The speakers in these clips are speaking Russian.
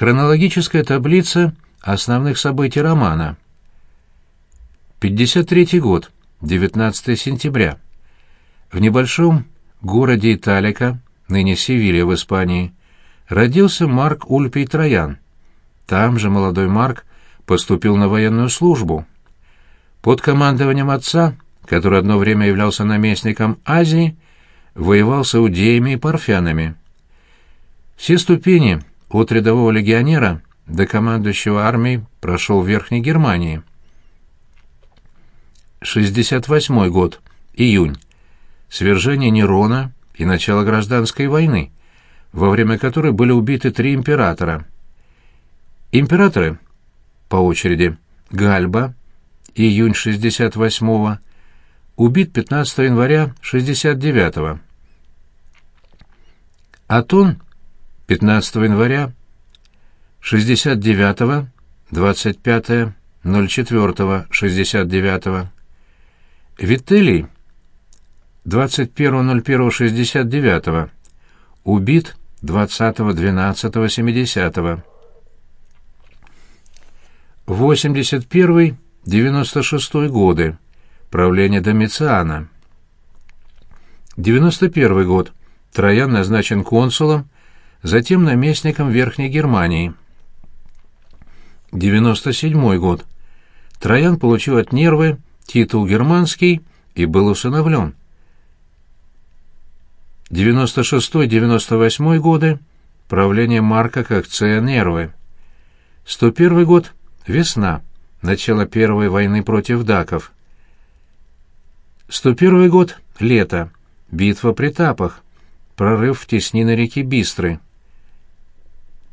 Хронологическая таблица основных событий романа. 53 год, 19 сентября. В небольшом городе Италика, ныне Севилья в Испании, родился Марк Ульпий Троян. Там же молодой Марк поступил на военную службу. Под командованием отца, который одно время являлся наместником Азии, воевал с иудеями и парфянами. Все ступени от рядового легионера до командующего армией прошел в Верхней Германии. 68 год. Июнь. Свержение Нерона и начало гражданской войны, во время которой были убиты три императора. Императоры по очереди Гальба, июнь 68-го, убит 15 января 69-го. Атон 15 января 69-го, 25.04.69. Вителий 21.01.69. Убит 20.12.70. 81-96 годы. Правление Домициана. 91 год. Троян назначен консулом, затем наместником Верхней Германии. 97 год. Троян получил от Нервы титул германский и был усыновлен. 96-98 годы. Правление Марка как Цея Нервы. 101 год. Весна. Начало Первой войны против даков. 101 год. Лето. Битва при Тапах. Прорыв в теснины реки Бистры.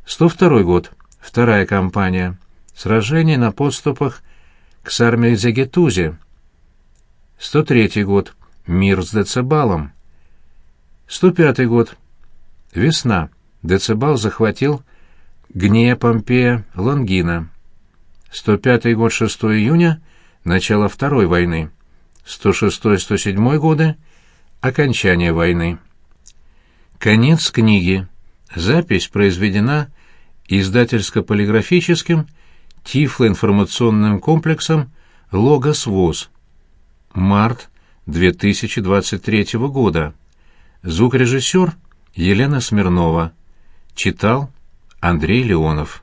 102 год. Вторая кампания. Сражение на подступах к Сарме-Загетузе. 103 год. Мир с Децибалом. 105 год. Весна. Децибал захватил Гнея Помпея Лонгина. 105 год 6 июня. Начало Второй войны. 106-107 годы. Окончание войны. Конец книги. Запись произведена издательско-полиграфическим тифлоинформационным комплексом «Логос ВОЗ». Март 2023 года. Звукорежиссер Елена Смирнова. Читал Андрей Леонов.